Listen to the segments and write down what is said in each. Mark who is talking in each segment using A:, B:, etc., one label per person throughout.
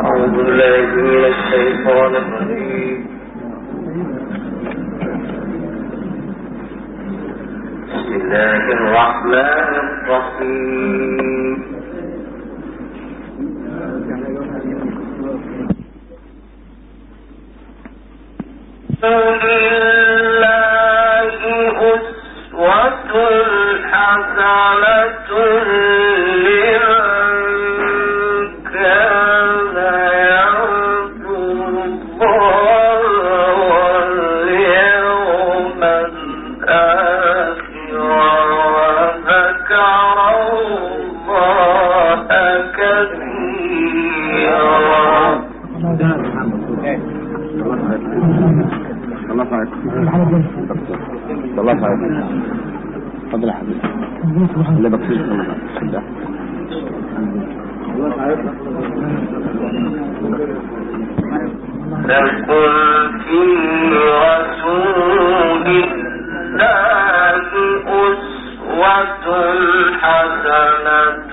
A: أعوذ بالله من الشيطان الرجيم. بسم الله الرحمن الرحيم. لله أسوة حسنة
B: الله عليك تفضل يا حبيبي اللي بكسير الله
A: لكم في رسول الله أسوة حسنة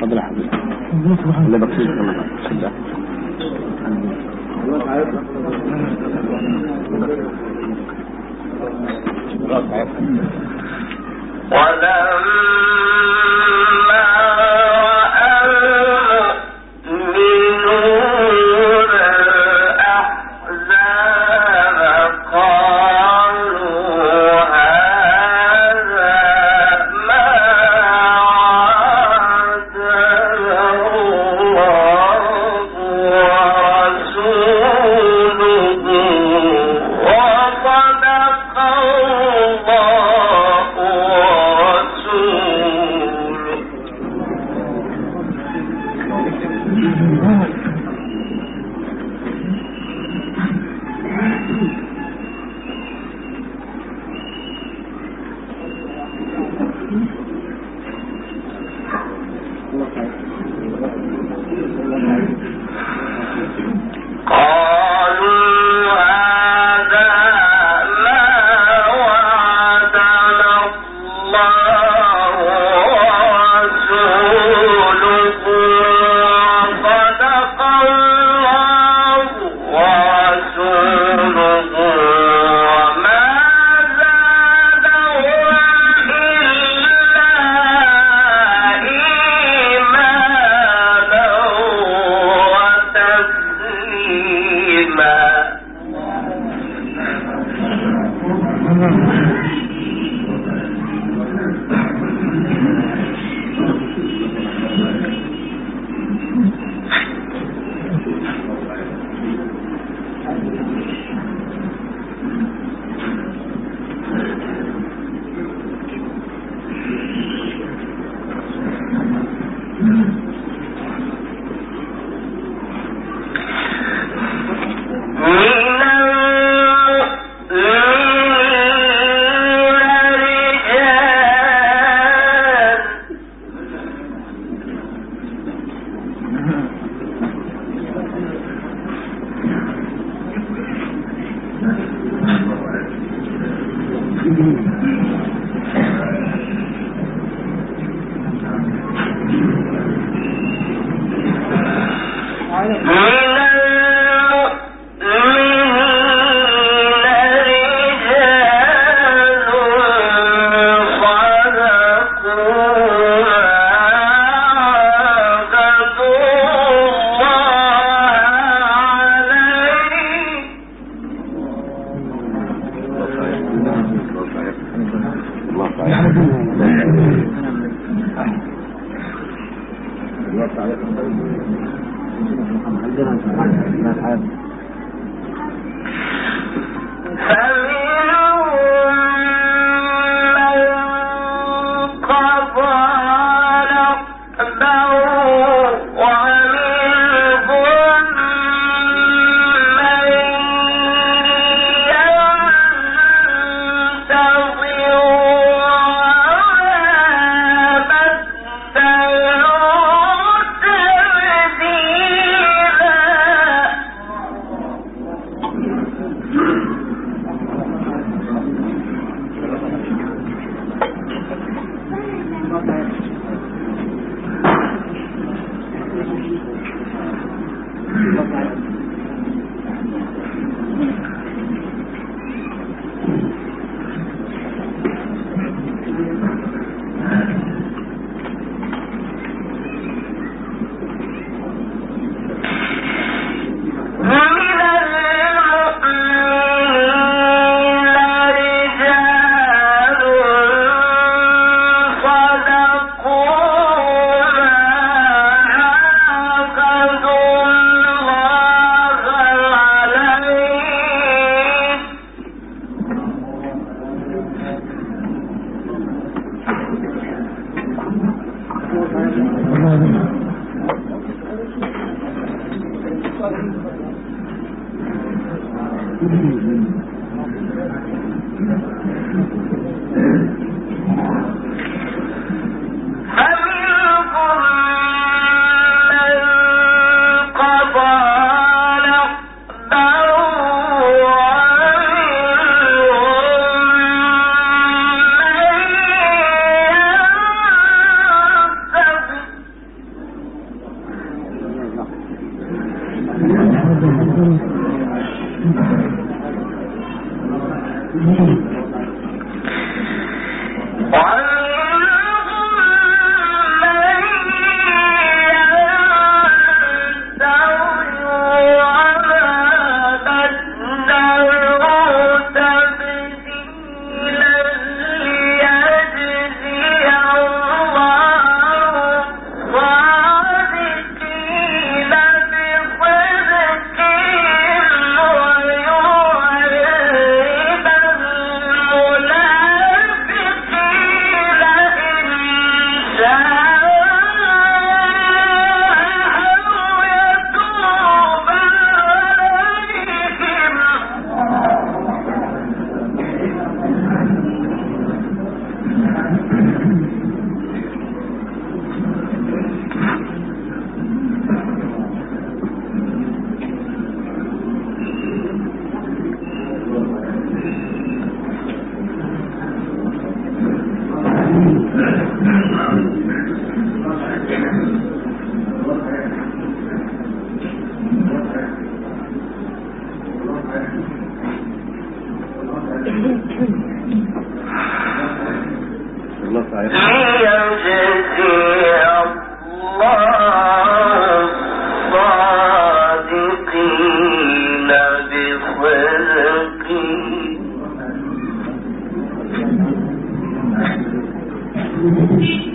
B: تفضل حبيبي. اللي بكسير الله شدة
A: ولما الله ويعيد ты любишь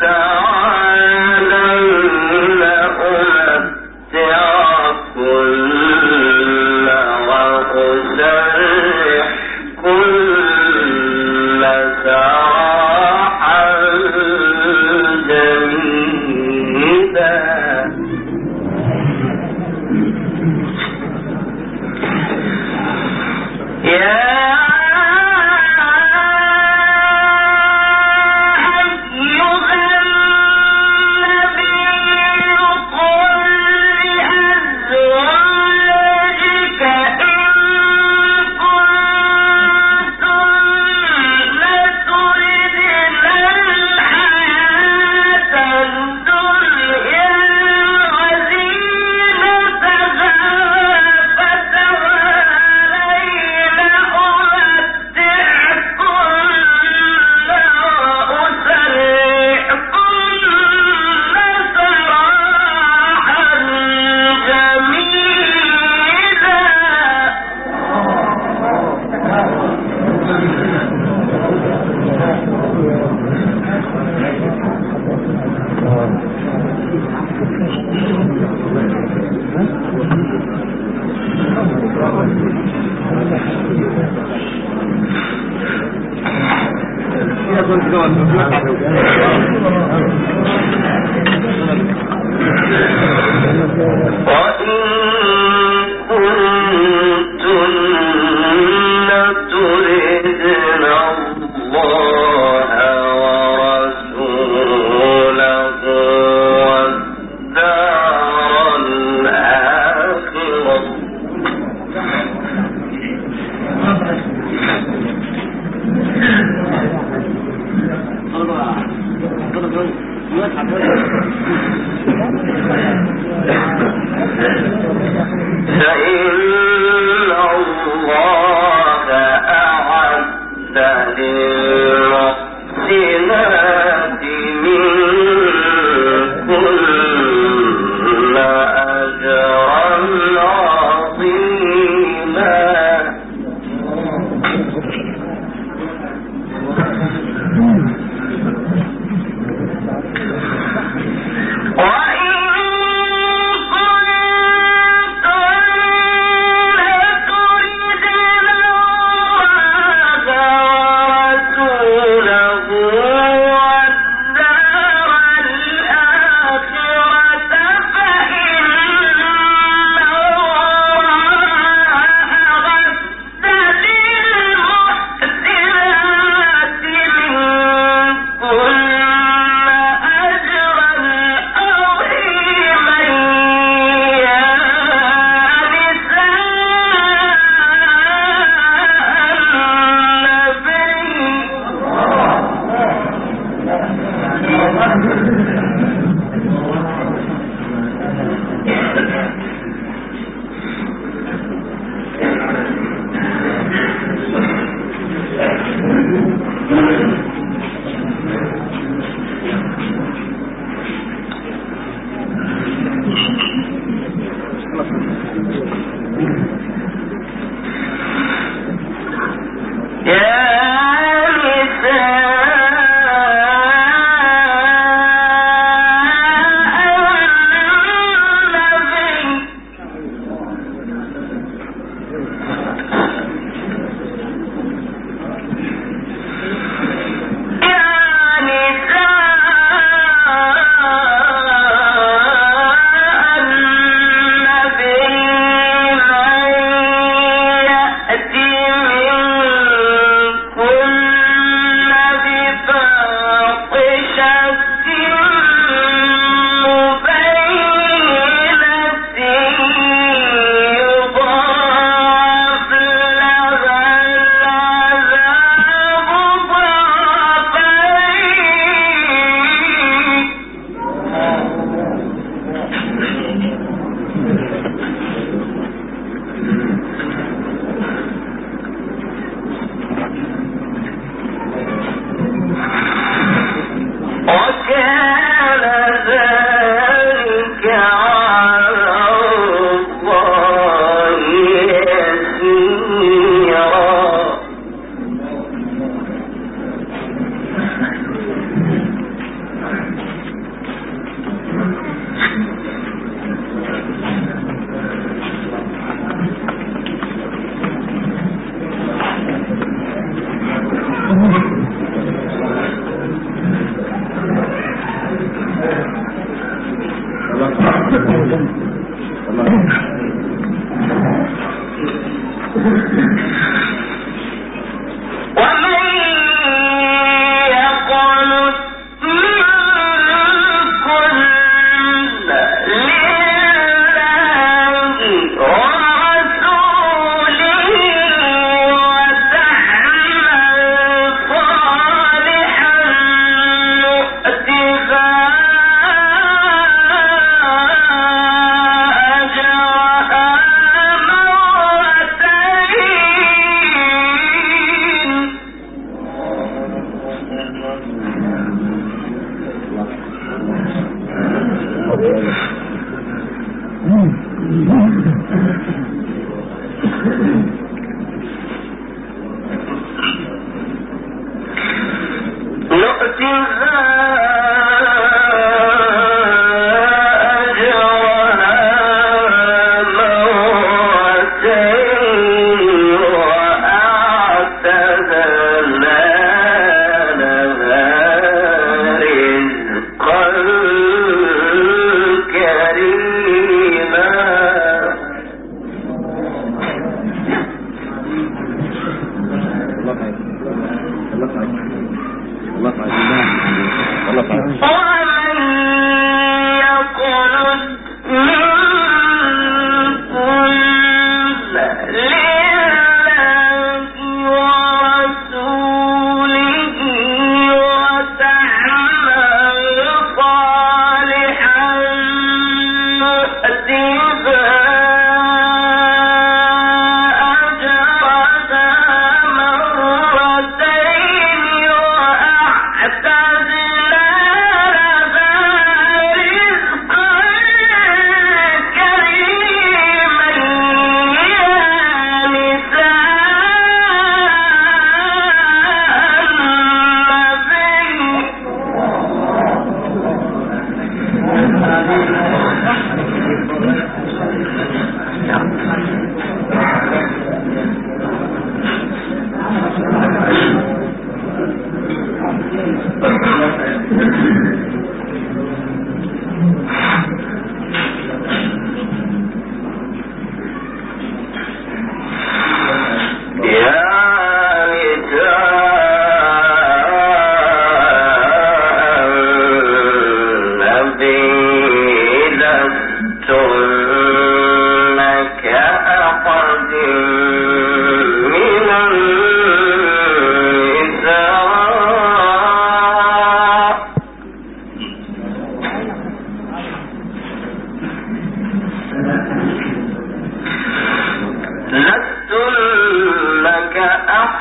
A: وإن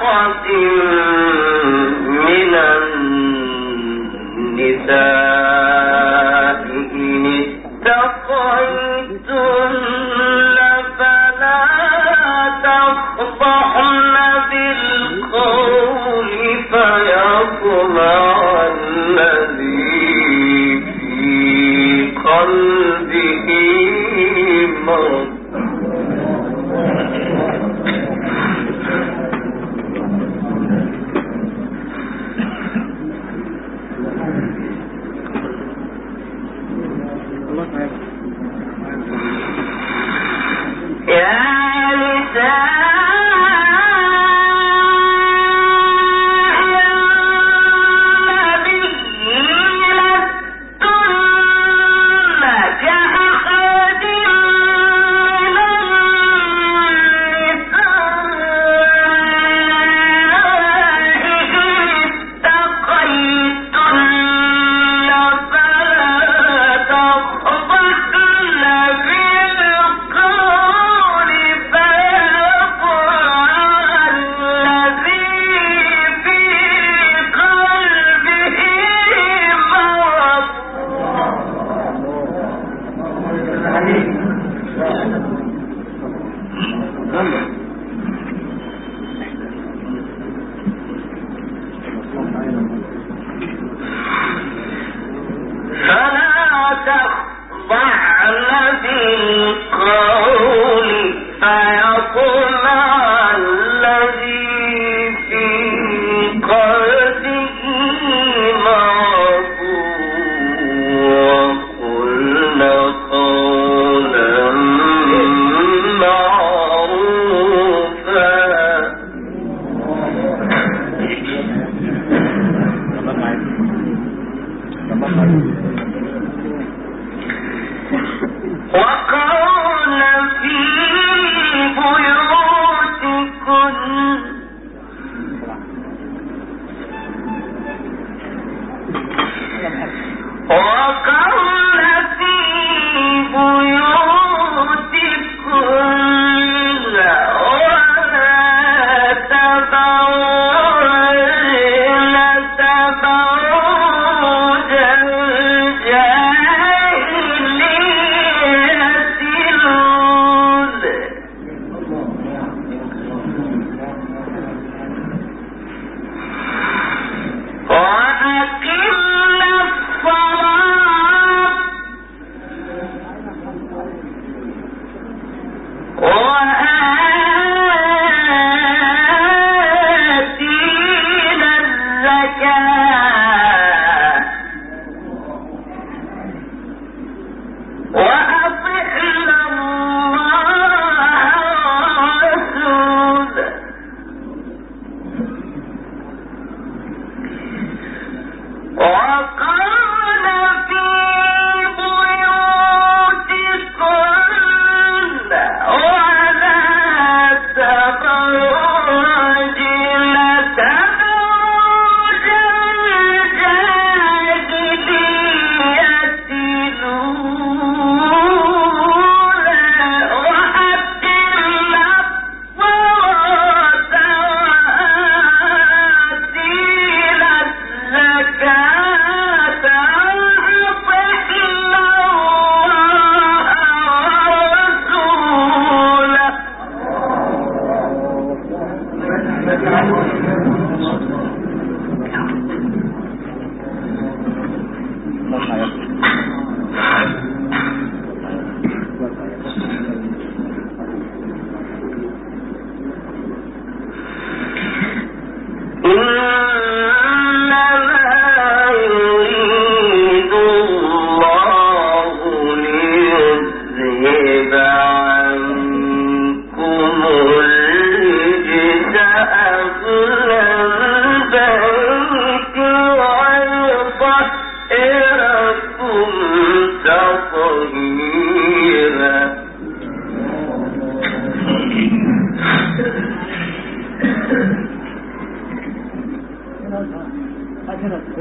A: معروفا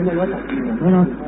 A: 我我我想吃